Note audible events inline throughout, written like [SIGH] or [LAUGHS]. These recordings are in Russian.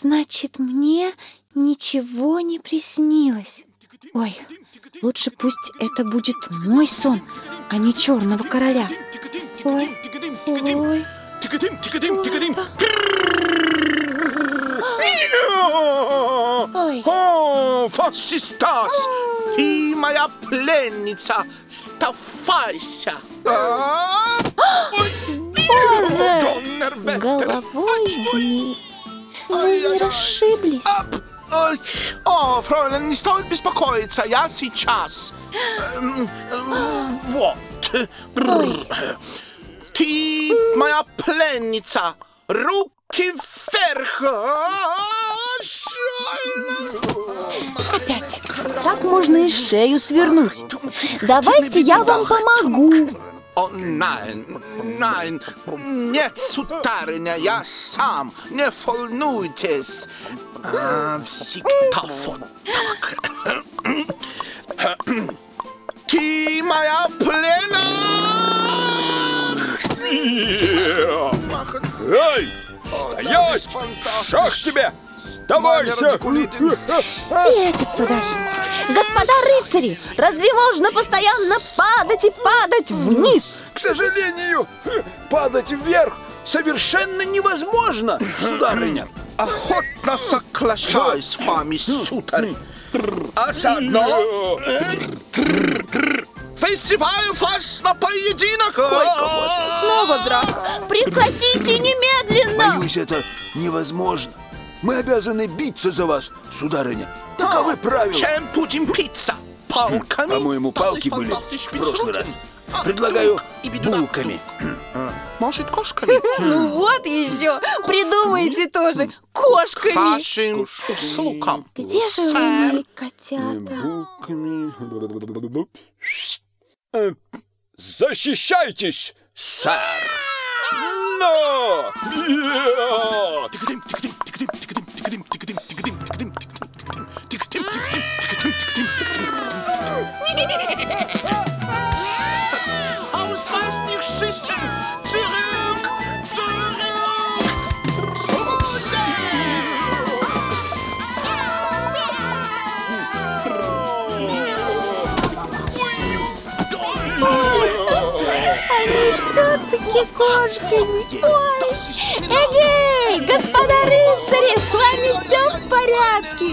Значит, мне ничего не приснилось. Ой, лучше пусть это будет мой сон, а не черного короля. Ой, ой. Ой. О, Фасистас! Ты моя пленница! Ставайся! А? Головой вниз. Вы не расшиблись? Ой, О, фройлен, не стоит беспокоиться, я сейчас. Эм, эм, Вот. Ты моя пленница. Руки вверх. А, Опять. Так можно и шею свернуть. Давайте я вам помогу. О, nein, nein, нет, сударыня, я сам, не волнуйтесь. А, всегда вот так. Ты моя плена! Эй, стоять! Шах тебе! Сдавайся! И этот туда же. Господа рыцари, разве можно постоянно падать и падать вниз? К сожалению, падать вверх совершенно невозможно, сударыня. Охотно соглашаюсь с вами, сударь. А заодно вызываю вас на поединок. Снова драка. Прекратите немедленно. Боюсь, это невозможно. Мы обязаны биться за вас, сударыня. Таковы правила. Чем будем биться? Палками? По-моему, палки были в прошлый раз. А, Предлагаю булками. Может, кошками? [LAUGHS] Ну вот еще. Придумайте тоже. Кошками. Вашим услугам. Где же вы, мои котята? Булками. Защищайтесь, сэр! Но! Я! Ist Эгей, господа рыцари, с вами все в порядке.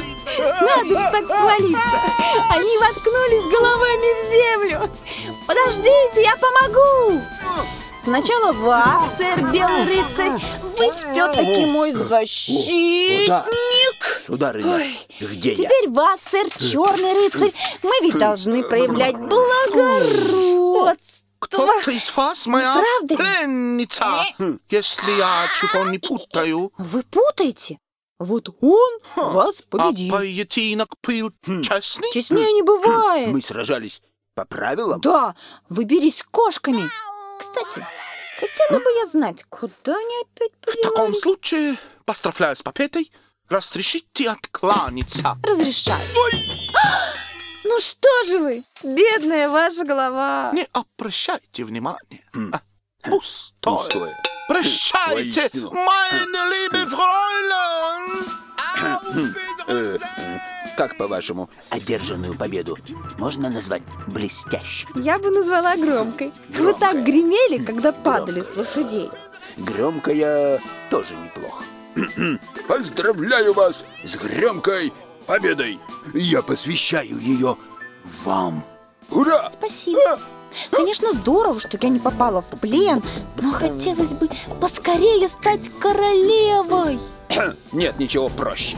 Надо ж так свалиться. Они воткнулись головами в землю. Подождите, я помогу. Сначала вас, сэр Белый рыцарь. Вы все-таки мой защитник. Сударыня, Ой, где я? Теперь вас, сэр Черный рыцарь. Мы ведь должны проявлять благородство. Кто-то из вас моя правда ли? пленница, если я чего не путаю. Вы путаете? Вот он вас А победил. поединок был честный? Честнее не бывает. Мы сражались по правилам? Да, вы бились кошками. Кстати, хотела бы я знать, куда они опять В таком подевались? случае, поздравляю с победой, разрешите откланяться. Разрешаю. А! Ну что же вы, бедная ваша голова. Не обращайте внимания. А, Пустое. Пустое. Прощайте, meine liebe Fräulein! Как, по-вашему, одержанную победу можно назвать блестящей? Я бы назвала громкой. Вы так гремели, когда падали с лошадей. Громкая тоже неплохо. Поздравляю вас! С громкой победой! Я посвящаю ее вам. Ура! Спасибо. Конечно, здорово, что я не попала в плен, но хотелось бы поскорее стать королевой. [CLEARS THROAT] Нет ничего проще.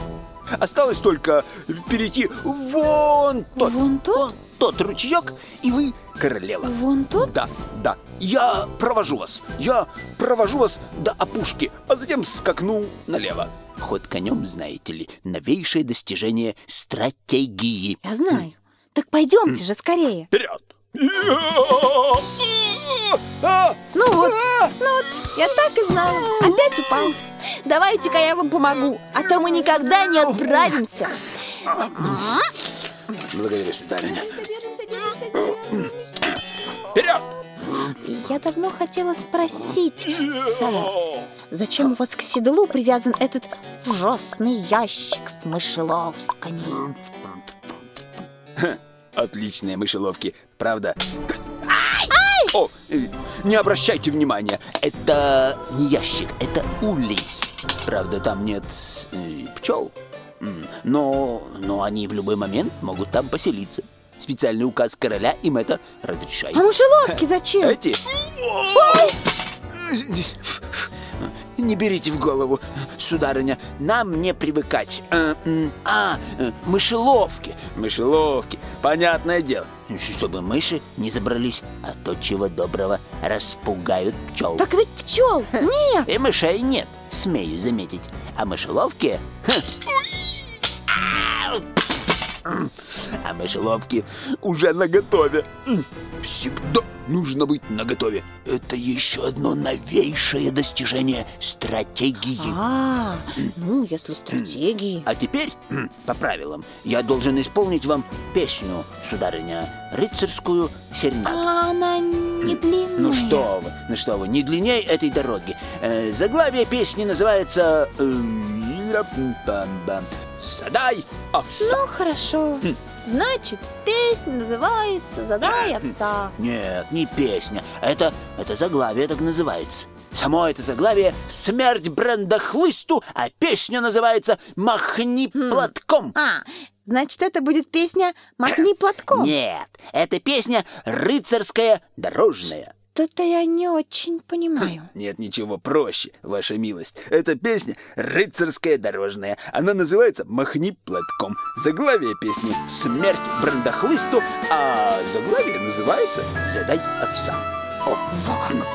Осталось только перейти вон тот, Вон тот? вон тот ручеек, и вы королева. Вон тот? Да, да. Я провожу вас. Я провожу вас до опушки, а затем скакну налево. Ход конем, знаете ли, новейшее достижение стратегии. Я знаю. Так пойдемте же скорее. Вперед! Ну вот, ну вот, я так и знала. Опять упал. Давайте-ка я вам помогу, а то мы никогда не отправимся. Благодарю, сударыня. Вперед! Я давно хотела спросить, сэр, зачем у вас к седлу привязан этот ужасный ящик с мышеловками? Отличные мышеловки, правда? О, э, не обращайте внимания, это не ящик, это улей. Правда, там нет э, пчел, но, но они в любой момент могут там поселиться. Специальный указ короля им это разрешает. А мышеловки зачем? Эти? Не берите в голову, сударыня, нам не привыкать. Э, А, э, мышеловки, мышеловки, понятное дело. Чтобы мыши не забрались, а то чего доброго распугают пчел. Так ведь пчел нет. И мышей нет, смею заметить. А мышеловки... [CLEARS THROAT] А мышеловки уже наготове. Всегда нужно быть наготове. Это еще одно новейшее достижение стратегии. А, ну, если стратегии. А теперь, [CLEARS THROAT] по правилам, я должен исполнить вам песню, сударыня, рыцарскую серенаду. А она не длинная. Ну что вы, ну что вы, не длинней этой дороги. Э, заглавие песни называется... э. Задай овса. Ну, хорошо. Значит, песня называется «Задай овса». Нет, не песня. Это, это заглавие так называется. Само это заглавие «Смерть Бренда Хлысту», а песня называется «Махни платком». А, значит, это будет песня «Махни платком». Нет, эта песня рыцарская дорожная. Что-то я не очень понимаю. [LAUGHS] Нет ничего проще, ваша милость. Эта песня рыцарская дорожная. Она называется «Махни платком». Заглавие песни «Смерть брендохлысту», а заглавие называется «Задай овса». О, Во как!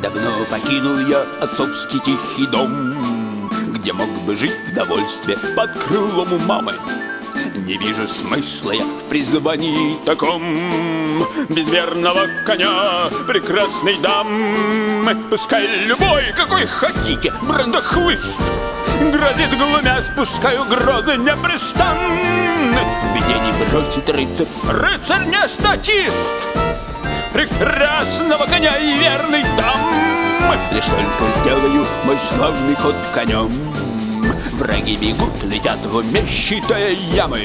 Давно покинул я отцовский тихий дом, Где мог бы жить в довольстве под крылом у мамы. Не вижу смысла я в призвании таком. Без верного коня прекрасной дамы Пускай любой, какой хотите, брендохлыст Грозит глумя, спускаю грозы непрестанно. Беде не бросит рыцарь, рыцарь не статист. Прекрасного коня и верный дам. Лишь только сделаю мой славный ход конем. Враги бегут, летят в уме, считая ямы.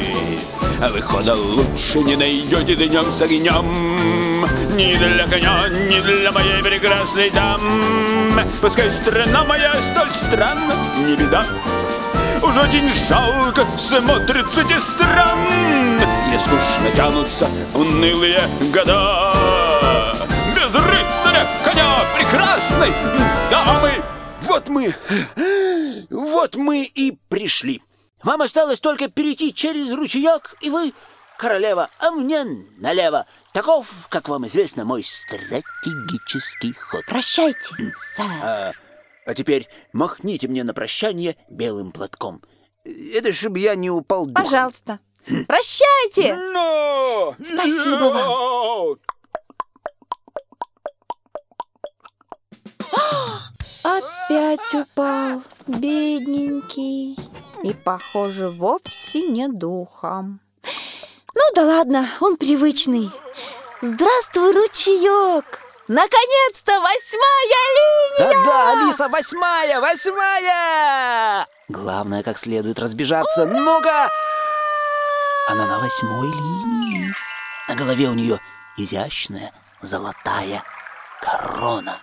А выхода лучше не найдете днем с огнем. Ни для коня, ни для моей прекрасной дамы. Пускай страна моя столь странна, не беда. Уж очень жалко смотрится те стран Где скучно тянутся унылые года Без рыцаря, коня прекрасной дамы Вот мы, вот мы и пришли Вам осталось только перейти через ручеек И вы королева, а мне налево Таков, как вам известно, мой стратегический ход Прощайте, сэр. а, а теперь махните мне на прощание белым платком. Это чтобы я не упал духом. Пожалуйста. Прощайте! Но! Спасибо вам. вам! Опять упал, бедненький. И, похоже, вовсе не духом. Ну да ладно, он привычный. Здравствуй, ручеек! Наконец-то восьмая линия! Да-да, Алиса, восьмая, восьмая! Главное, как следует разбежаться. Ну-ка! Она на восьмой линии. На голове у нее изящная золотая корона.